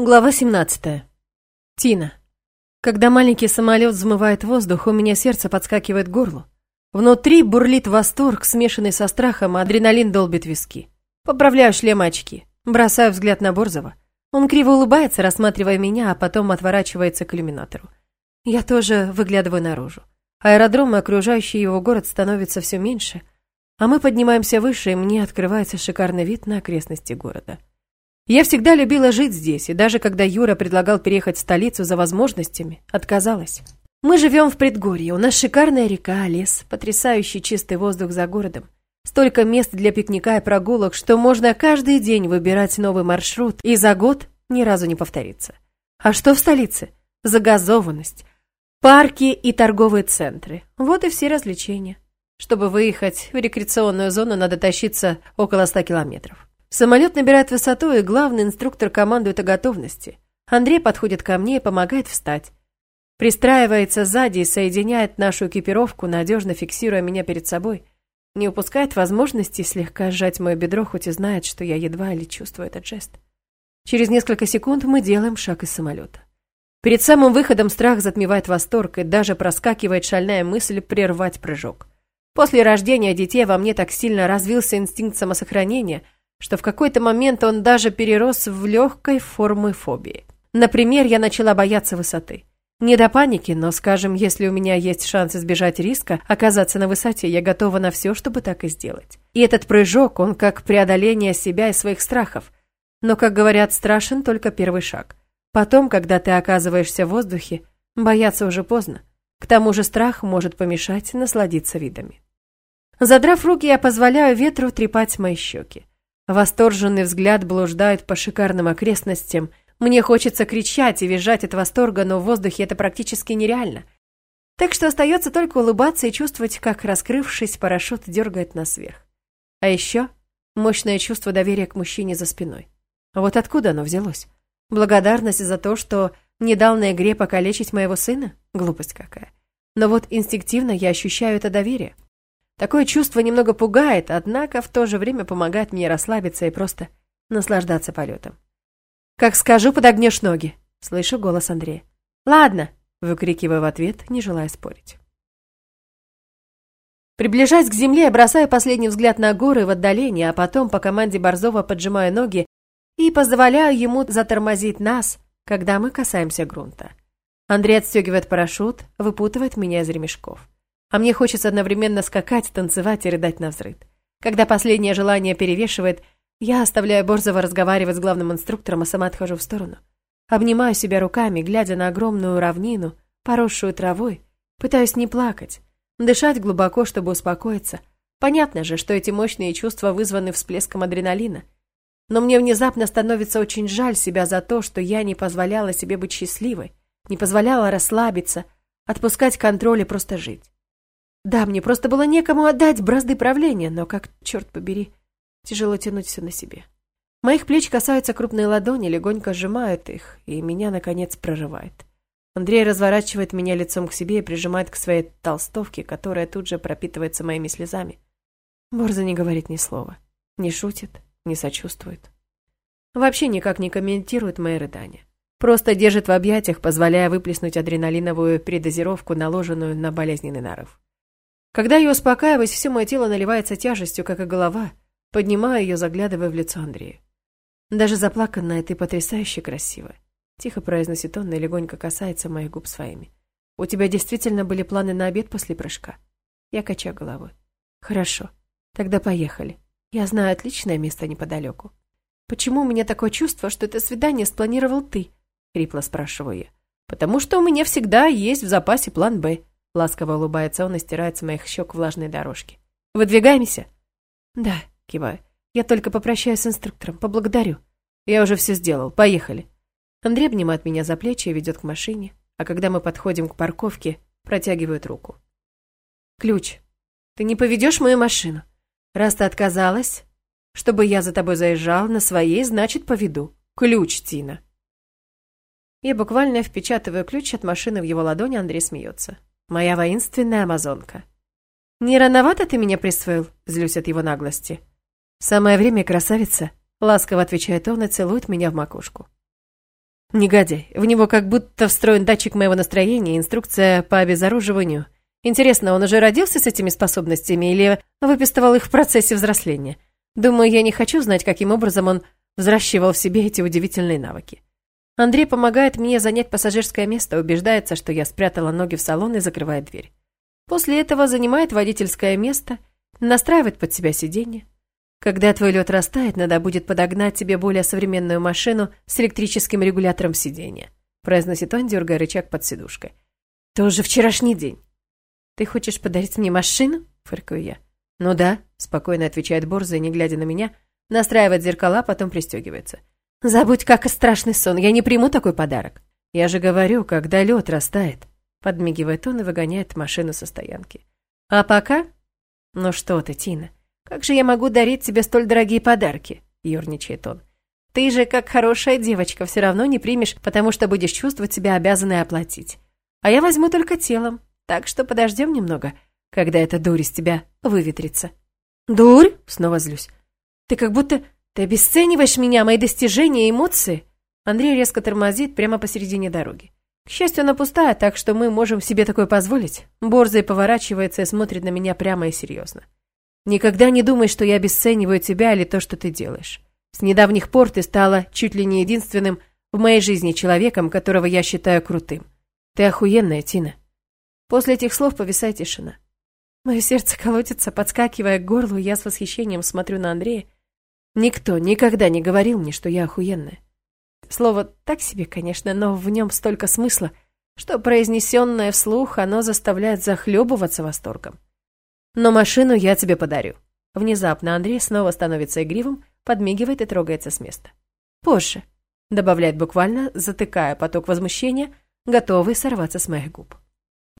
Глава 17. Тина. Когда маленький самолет взмывает воздух, у меня сердце подскакивает к горлу. Внутри бурлит восторг, смешанный со страхом, а адреналин долбит виски. Поправляю шлем очки, бросаю взгляд на Борзова. Он криво улыбается, рассматривая меня, а потом отворачивается к иллюминатору. Я тоже выглядываю наружу. Аэродром и окружающий его город становится все меньше, а мы поднимаемся выше, и мне открывается шикарный вид на окрестности города. Я всегда любила жить здесь, и даже когда Юра предлагал переехать в столицу за возможностями, отказалась. Мы живем в предгорье, у нас шикарная река, лес, потрясающий чистый воздух за городом. Столько мест для пикника и прогулок, что можно каждый день выбирать новый маршрут, и за год ни разу не повторится. А что в столице? Загазованность, парки и торговые центры. Вот и все развлечения. Чтобы выехать в рекреационную зону, надо тащиться около ста километров. Самолет набирает высоту, и главный инструктор командует о готовности. Андрей подходит ко мне и помогает встать. Пристраивается сзади и соединяет нашу экипировку, надежно фиксируя меня перед собой. Не упускает возможности слегка сжать мое бедро, хоть и знает, что я едва ли чувствую этот жест. Через несколько секунд мы делаем шаг из самолета. Перед самым выходом страх затмевает восторг, и даже проскакивает шальная мысль прервать прыжок. После рождения детей во мне так сильно развился инстинкт самосохранения – что в какой-то момент он даже перерос в легкой формы фобии. Например, я начала бояться высоты. Не до паники, но, скажем, если у меня есть шанс избежать риска оказаться на высоте, я готова на все, чтобы так и сделать. И этот прыжок, он как преодоление себя и своих страхов. Но, как говорят, страшен только первый шаг. Потом, когда ты оказываешься в воздухе, бояться уже поздно. К тому же страх может помешать насладиться видами. Задрав руки, я позволяю ветру трепать мои щеки. Восторженный взгляд блуждает по шикарным окрестностям. Мне хочется кричать и визжать от восторга, но в воздухе это практически нереально. Так что остается только улыбаться и чувствовать, как, раскрывшись, парашют дергает нас вверх. А еще мощное чувство доверия к мужчине за спиной. Вот откуда оно взялось? Благодарность за то, что не дал на игре покалечить моего сына? Глупость какая. Но вот инстинктивно я ощущаю это доверие. Такое чувство немного пугает, однако в то же время помогает мне расслабиться и просто наслаждаться полетом. «Как скажу, подогнешь ноги!» — слышу голос Андрея. «Ладно!» — выкрикиваю в ответ, не желая спорить. Приближаясь к земле, я бросаю последний взгляд на горы в отдалении, а потом по команде Борзова поджимаю ноги и позволяю ему затормозить нас, когда мы касаемся грунта. Андрей отстегивает парашют, выпутывает меня из ремешков. А мне хочется одновременно скакать, танцевать и рыдать на взрыв. Когда последнее желание перевешивает, я оставляю Борзова разговаривать с главным инструктором, а сама отхожу в сторону. Обнимаю себя руками, глядя на огромную равнину, поросшую травой, пытаюсь не плакать, дышать глубоко, чтобы успокоиться. Понятно же, что эти мощные чувства вызваны всплеском адреналина. Но мне внезапно становится очень жаль себя за то, что я не позволяла себе быть счастливой, не позволяла расслабиться, отпускать контроль и просто жить. Да, мне просто было некому отдать бразды правления, но как, черт побери, тяжело тянуть все на себе. Моих плеч касаются крупные ладони, легонько сжимают их, и меня, наконец, прорывает. Андрей разворачивает меня лицом к себе и прижимает к своей толстовке, которая тут же пропитывается моими слезами. Борза не говорит ни слова, не шутит, не сочувствует. Вообще никак не комментирует мои рыдания. Просто держит в объятиях, позволяя выплеснуть адреналиновую передозировку, наложенную на болезненный нарыв. Когда я успокаиваюсь, все мое тело наливается тяжестью, как и голова. Поднимаю ее, заглядывая в лицо Андрея. Даже заплаканная ты потрясающе красивая. Тихо произносит он и легонько касается моих губ своими. У тебя действительно были планы на обед после прыжка? Я качаю головой. Хорошо, тогда поехали. Я знаю отличное место неподалеку. Почему у меня такое чувство, что это свидание спланировал ты? Хрипло спрашиваю я. Потому что у меня всегда есть в запасе план «Б», Ласково улыбается он и стирает с моих щек влажные дорожки. «Выдвигаемся?» «Да», — киваю. «Я только попрощаюсь с инструктором, поблагодарю. Я уже все сделал, поехали». Андрей обнимает меня за плечи и ведет к машине, а когда мы подходим к парковке, протягивает руку. «Ключ. Ты не поведешь мою машину? Раз ты отказалась, чтобы я за тобой заезжал на своей, значит, поведу. Ключ, Тина». Я буквально впечатываю ключ от машины в его ладони, Андрей смеется моя воинственная амазонка. «Не рановато ты меня присвоил?» – злюсь от его наглости. «Самое время, красавица!» – ласково отвечает он и целует меня в макушку. Негодяй. В него как будто встроен датчик моего настроения, инструкция по обезоруживанию. Интересно, он уже родился с этими способностями или выпистывал их в процессе взросления? Думаю, я не хочу знать, каким образом он взращивал в себе эти удивительные навыки. Андрей помогает мне занять пассажирское место, убеждается, что я спрятала ноги в салон и закрывает дверь. После этого занимает водительское место, настраивает под себя сиденье. Когда твой лед растает, надо будет подогнать тебе более современную машину с электрическим регулятором сиденья, произносит он, дергая рычаг под сидушкой. Тоже вчерашний день. Ты хочешь подарить мне машину? Фыркаю я. Ну да, спокойно отвечает Борза, не глядя на меня, настраивает зеркала, потом пристегивается. Забудь, как и страшный сон, я не приму такой подарок. Я же говорю, когда лед растает. Подмигивает он и выгоняет машину со стоянки. А пока... Ну что ты, Тина, как же я могу дарить тебе столь дорогие подарки? Ёрничает он. Ты же, как хорошая девочка, все равно не примешь, потому что будешь чувствовать себя обязанной оплатить. А я возьму только телом, так что подождем немного, когда эта дурь из тебя выветрится. Дурь? Снова злюсь. Ты как будто... Ты обесцениваешь меня, мои достижения и эмоции? Андрей резко тормозит прямо посередине дороги. К счастью, она пустая, так что мы можем себе такое позволить. Борзый поворачивается и смотрит на меня прямо и серьезно. Никогда не думай, что я обесцениваю тебя или то, что ты делаешь. С недавних пор ты стала чуть ли не единственным в моей жизни человеком, которого я считаю крутым. Ты охуенная, Тина. После этих слов повисает тишина. Мое сердце колотится, подскакивая к горлу, я с восхищением смотрю на Андрея. Никто никогда не говорил мне, что я охуенная. Слово так себе, конечно, но в нем столько смысла, что произнесенное вслух оно заставляет захлебываться восторгом. Но машину я тебе подарю. Внезапно Андрей снова становится игривым, подмигивает и трогается с места. Позже, добавляет буквально, затыкая поток возмущения, готовый сорваться с моих губ.